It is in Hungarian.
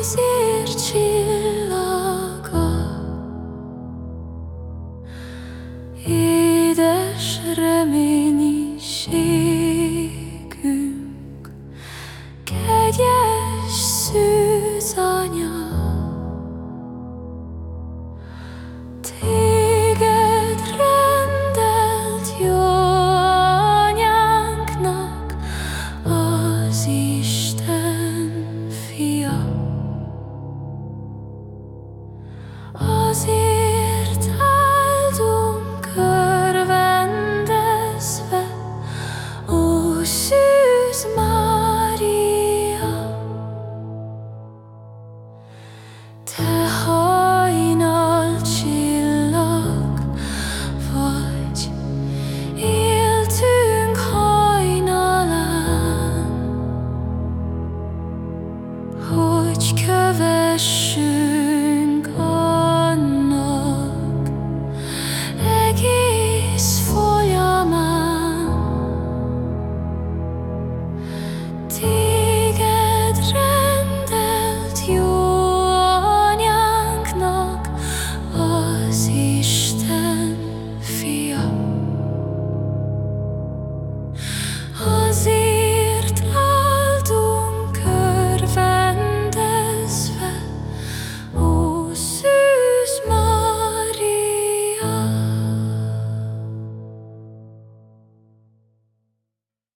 ezért csillaga. Édes reménységünk Kegyes szűz anya. Tényleg